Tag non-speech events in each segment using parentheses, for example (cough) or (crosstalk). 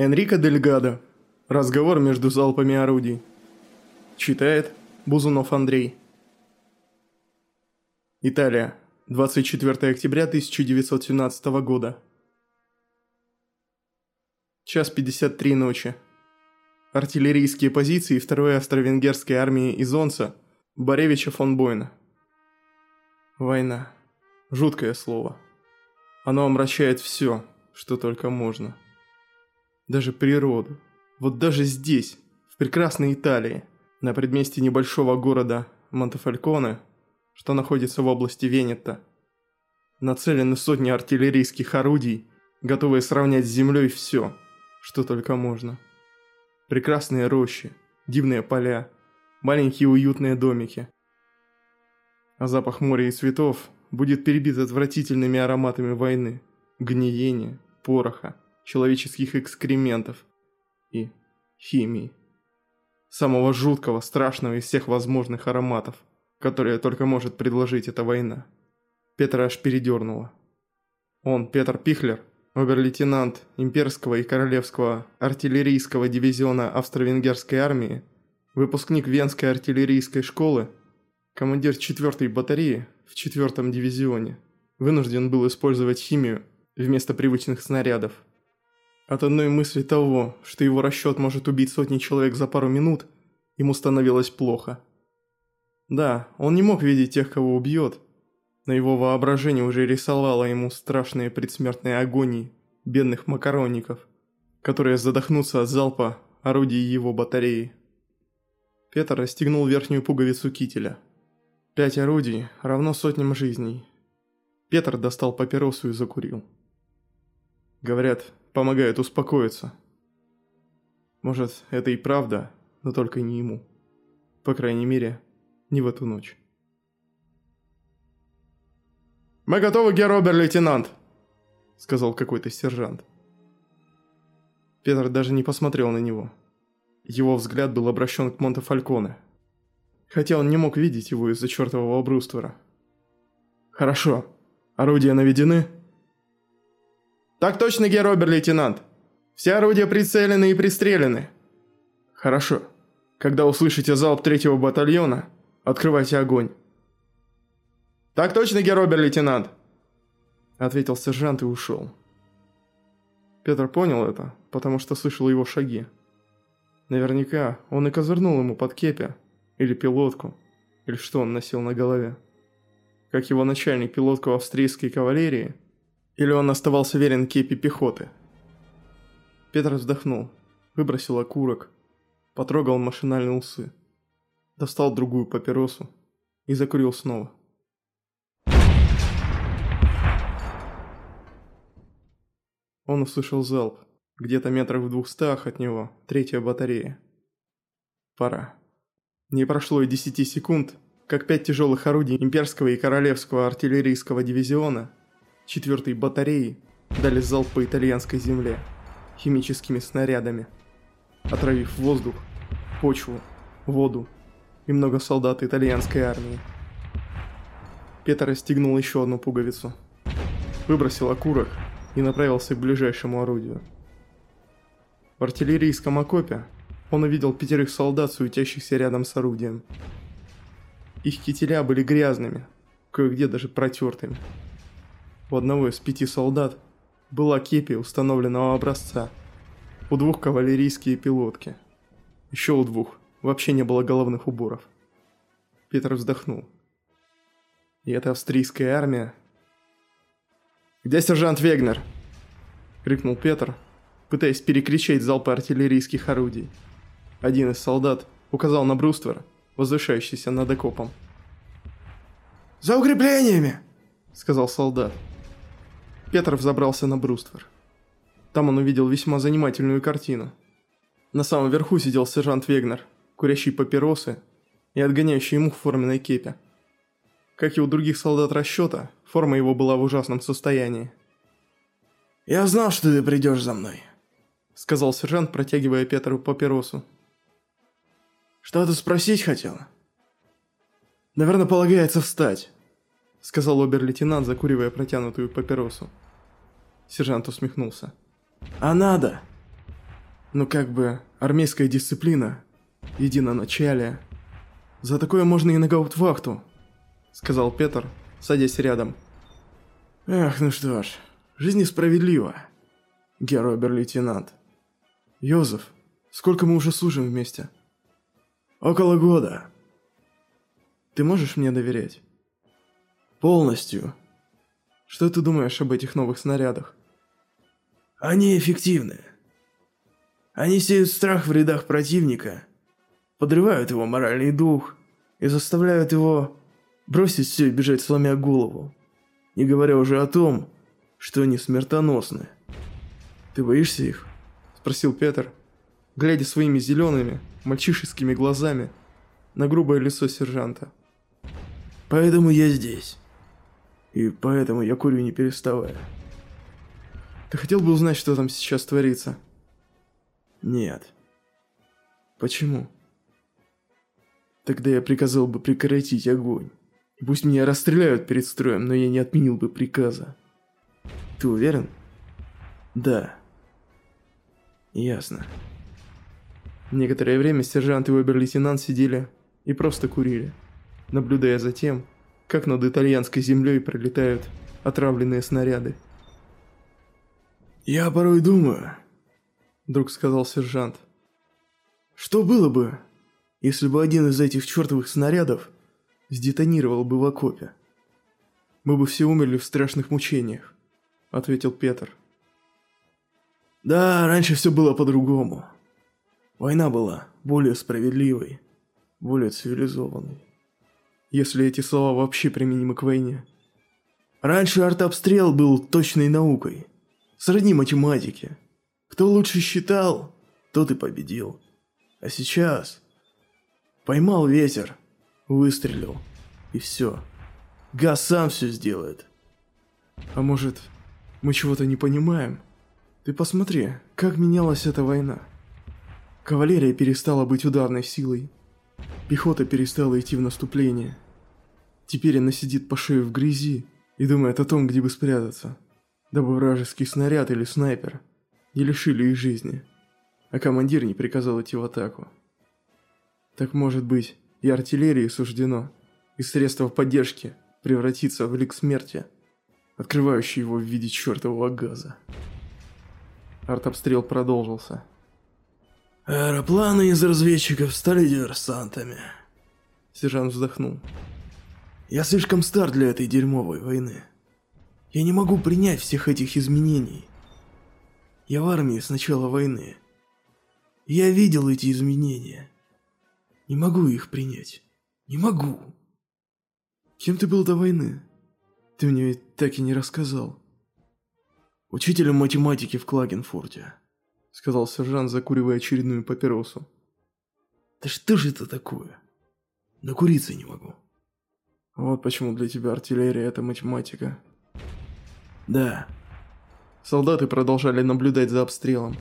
Энрико Дельгадо. Разговор между залпами орудий. Читает Бузунов Андрей. Италия. 24 октября 1917 года. Час 53 ночи. Артиллерийские позиции 2-й австро-венгерской армии Изонца Боревича фон Бойна. Война. Жуткое слово. Оно омрачает все, что только можно. Даже природу. Вот даже здесь, в прекрасной Италии, на предместе небольшого города Монтефальконе, что находится в области Венета, нацелены сотни артиллерийских орудий, готовые сравнять с землей все, что только можно. Прекрасные рощи, дивные поля, маленькие уютные домики. А запах моря и цветов будет перебит отвратительными ароматами войны, гниения, пороха, человеческих экскрементов и химии. Самого жуткого, страшного из всех возможных ароматов, которые только может предложить эта война. Петра аж передернуло. Он, Петр Пихлер, обер-лейтенант имперского и королевского артиллерийского дивизиона австро-венгерской армии, выпускник Венской артиллерийской школы, командир 4-й батареи в 4-м дивизионе, вынужден был использовать химию вместо привычных снарядов. От одной мысли того, что его расчет может убить сотни человек за пару минут, ему становилось плохо. Да, он не мог видеть тех, кого убьет, но его воображение уже рисовало ему страшные предсмертные агонии бедных макаронников, которые задохнутся от залпа орудий его батареи. Петр расстегнул верхнюю пуговицу кителя. Пять орудий равно сотням жизней. Петр достал папиросу и закурил. Говорят, помогает успокоиться. Может, это и правда, но только не ему. По крайней мере, не в эту ночь. «Мы готовы, герр-обер-лейтенант!» Сказал какой-то сержант. Петр даже не посмотрел на него. Его взгляд был обращен к Монте-Фальконе. Хотя он не мог видеть его из-за чертового бруствера. «Хорошо. Орудия наведены?» «Так точно, герр-обер-лейтенант. Все орудия прицелены и пристрелены». «Хорошо. Когда услышите залп третьего батальона, открывайте огонь». «Так точно, герр-обер-лейтенант!» Ответил сержант и ушел. Петр понял это, потому что слышал его шаги. Наверняка он и козырнул ему под кепи, или пилотку, или что он носил на голове. Как его начальник пилотку австрийской кавалерии, или он оставался верен кепи пехоты. Петр вздохнул, выбросил окурок, потрогал машинальные усы, достал другую папиросу и закурил снова. Он услышал залп. Где-то метрах в двухстах от него, третья батарея. Пора. Не прошло и десяти секунд, как пять тяжелых орудий имперского и королевского артиллерийского дивизиона, четвертой батареи, дали залп по итальянской земле химическими снарядами, отравив воздух, почву, воду и много солдат итальянской армии. Петр расстегнул еще одну пуговицу, выбросил окурок и направился к ближайшему орудию. В артиллерийском окопе он увидел пятерых солдат, суетящихся рядом с орудием. Их кителя были грязными, кое-где даже протертыми. У одного из пяти солдат была кепи установленного образца, у двух кавалерийские пилотки. Еще у двух вообще не было головных уборов. Петр вздохнул. И эта австрийская армия «Где сержант Вегнер?» – крикнул Петр, пытаясь перекричать залпы артиллерийских орудий. Один из солдат указал на бруствер, возвышающийся над окопом. «За укреплениями!» – сказал солдат. Петр взобрался на бруствер. Там он увидел весьма занимательную картину. На самом верху сидел сержант Вегнер, курящий папиросы и отгоняющий ему в форменной кепе. Как и у других солдат расчета, форма его была в ужасном состоянии. «Я знал, что ты придешь за мной», — сказал сержант, протягивая Петру папиросу. «Что-то спросить хотела?» «Наверное, полагается встать», — сказал обер-лейтенант, закуривая протянутую папиросу. Сержант усмехнулся. «А надо?» Ну как бы, армейская дисциплина, единоначалие. За такое можно и на гауптвахту, сказал Петр, садясь рядом. Эх, ну что ж, жизнь несправедлива, герой обер-лейтенант. Йозеф, сколько мы уже служим вместе? Около года. Ты можешь мне доверять? Полностью. Что ты думаешь об этих новых снарядах? Они эффективны. Они сеют страх в рядах противника, подрывают его моральный дух и заставляют его бросить все и бежать сломя голову. Не говоря уже о том, что они смертоносны. Ты боишься их? Спросил Петр, глядя своими зелеными, мальчишескими глазами на грубое лицо сержанта. Поэтому я здесь. И поэтому я курю не переставая. Ты хотел бы узнать, что там сейчас творится? Нет. Почему? Тогда я приказал бы прекратить огонь. И пусть меня расстреляют перед строем, но я не отменил бы приказа. Ты уверен? Да. Ясно. Некоторое время сержант и обер-лейтенант сидели и просто курили, наблюдая за тем, как над итальянской землей пролетают отравленные снаряды. «Я порой думаю», — вдруг сказал сержант, «что было бы, если бы один из этих чертовых снарядов сдетонировал бы в окопе?» «Мы бы все умерли в страшных мучениях», — ответил Петр. «Да, раньше все было по-другому. Война была более справедливой, более цивилизованной. Если эти слова вообще применимы к войне. Раньше артобстрел был точной наукой, сродни математике. Кто лучше считал, тот и победил. А сейчас... Поймал ветер, выстрелил, и все. Газ сам все сделает. А может, мы чего-то не понимаем? Ты посмотри, как менялась эта война. Кавалерия перестала быть ударной силой. Пехота перестала идти в наступление. Теперь она сидит по шею в грязи и думает о том, где бы спрятаться, дабы вражеский снаряд или снайпер не лишили их жизни, а командир не приказал идти в атаку. Так может быть, и артиллерии суждено, и средства поддержки превратиться в лик смерти, открывающий его в виде чертового газа. Артобстрел продолжился. Аэропланы из разведчиков стали диверсантами. Сержант вздохнул. Я слишком стар для этой дерьмовой войны. Я не могу принять всех этих изменений. Я в армии с начала войны. Я видел эти изменения. Не могу их принять. Не могу. Кем ты был до войны? Ты мне ведь так и не рассказал. Учителем математики в Клагенфорте. — сказал сержант, закуривая очередную папиросу. «Да что же это такое? Накуриться не могу». «Вот почему для тебя артиллерия — это математика». «Да». Солдаты продолжали наблюдать за обстрелом.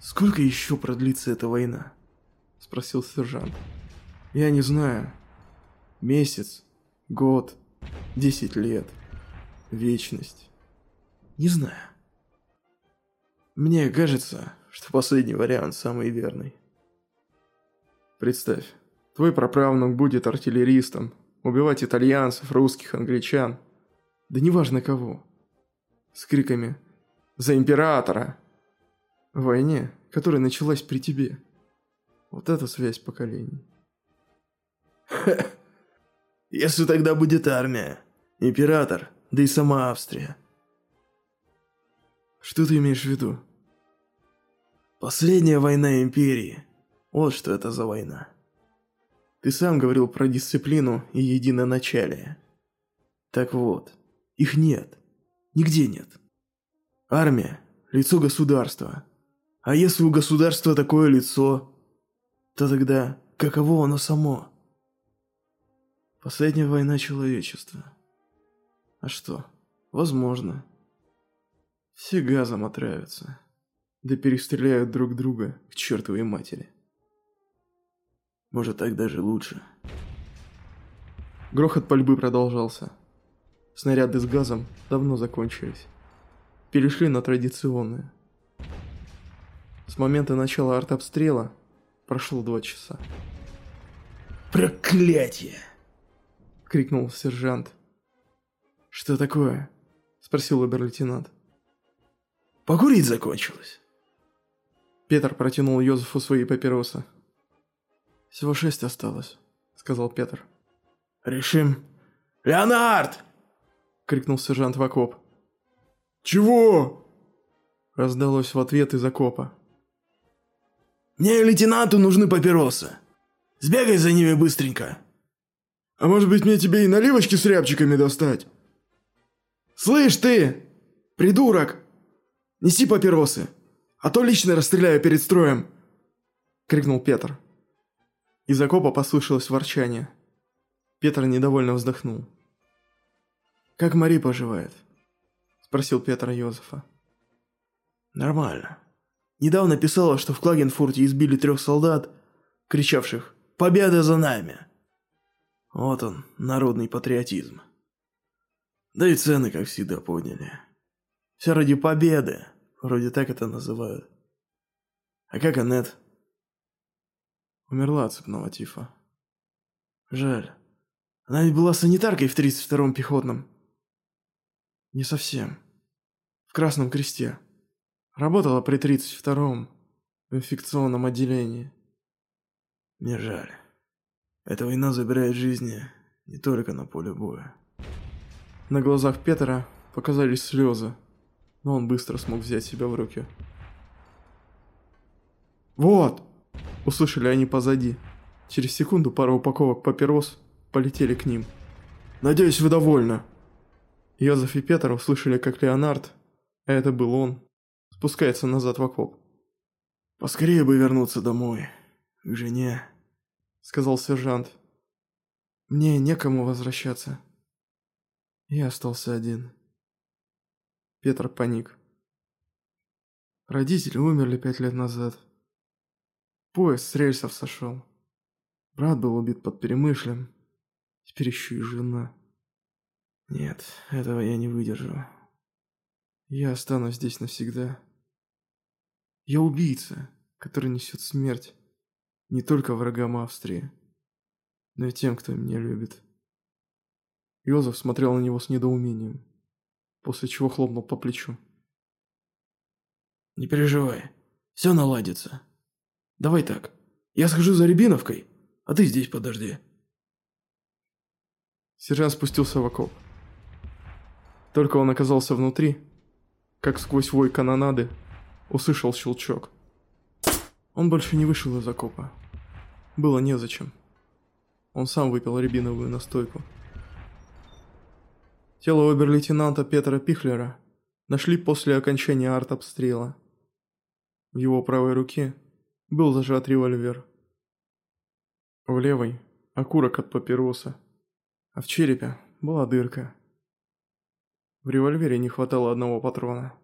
«Сколько еще продлится эта война?» — спросил сержант. «Я не знаю. Месяц, год, десять лет, вечность. Не знаю». Мне кажется, что последний вариант самый верный. Представь, твой праправнук будет артиллеристом, убивать итальянцев, русских, англичан, да неважно кого, с криками «За императора!» в войне, которая началась при тебе. Вот это связь поколений. (laughs) Если тогда будет армия, император, да и сама Австрия, что ты имеешь в виду? Последняя война Империи. Вот что это за война. Ты сам говорил про дисциплину и единоначалие. Так вот, их нет. Нигде нет. Армия – лицо государства. А если у государства такое лицо, то тогда каково оно само? Последняя война человечества. А что? Возможно. Все газом отравятся. Да перестреляют друг друга к чертовой матери. Может, так даже лучше. Грохот пальбы продолжался. Снаряды с газом давно закончились. Перешли на традиционные. С момента начала артобстрела прошло два часа. «Проклятие!» — крикнул сержант. «Что такое?» — спросил обер-лейтенант. «Покурить закончилось». Петр протянул Йозефу свои папиросы. «Всего шесть осталось», — сказал Петр. «Решим». «Леонард!» — крикнул сержант в окоп. «Чего?» — раздалось в ответ из окопа. «Мне и лейтенанту нужны папиросы. Сбегай за ними быстренько». «А может быть мне тебе и наливочки с рябчиками достать?» «Слышь ты, придурок! Неси папиросы, а то лично расстреляю перед строем!» — крикнул Петр. Из окопа послышалось ворчание. Петр недовольно вздохнул. «Как Мари поживает?» – спросил Петр Йозефа. «Нормально. Недавно писала, что в Клагенфурте избили трех солдат, кричавших «Победа за нами!» Вот он, народный патриотизм. Да и цены, как всегда, подняли. Все ради победы, вроде так это называют. А как Аннет? Умерла от цепного тифа. Жаль. Она ведь была санитаркой в 32-м пехотном. Не совсем. В Красном Кресте. Работала при 32-м в инфекционном отделении. Мне жаль. Эта война забирает жизни не только на поле боя. На глазах Петра показались слезы, но он быстро смог взять себя в руки. «Вот!» – услышали они позади. Через секунду пара упаковок папирос полетели к ним. «Надеюсь, вы довольны?» Йозеф и Петр услышали, как Леонард, а это был он, спускается назад в окоп. «Поскорее бы вернуться домой, к жене», — сказал сержант. «Мне некому возвращаться. Я остался один». Петр паник. Родители умерли пять лет назад. Поезд с рельсов сошел. Брат был убит под Перемышлем. Теперь еще и жена. Нет, этого я не выдержу. Я останусь здесь навсегда. Я убийца, который несет смерть не только врагам Австрии, но и тем, кто меня любит. Йозеф смотрел на него с недоумением, после чего хлопнул по плечу. «Не переживай, все наладится. Давай так, я схожу за Рябиновкой, а ты здесь подожди». Сержант спустился в окоп. Только он оказался внутри, как сквозь вой канонады, услышал щелчок. Он больше не вышел из окопа. Было незачем. Он сам выпил рябиновую настойку. Тело обер-лейтенанта Петра Пихлера нашли после окончания артобстрела. В его правой руке был зажат револьвер. В левой – окурок от папироса, а в черепе была дырка. В револьвере не хватало одного патрона.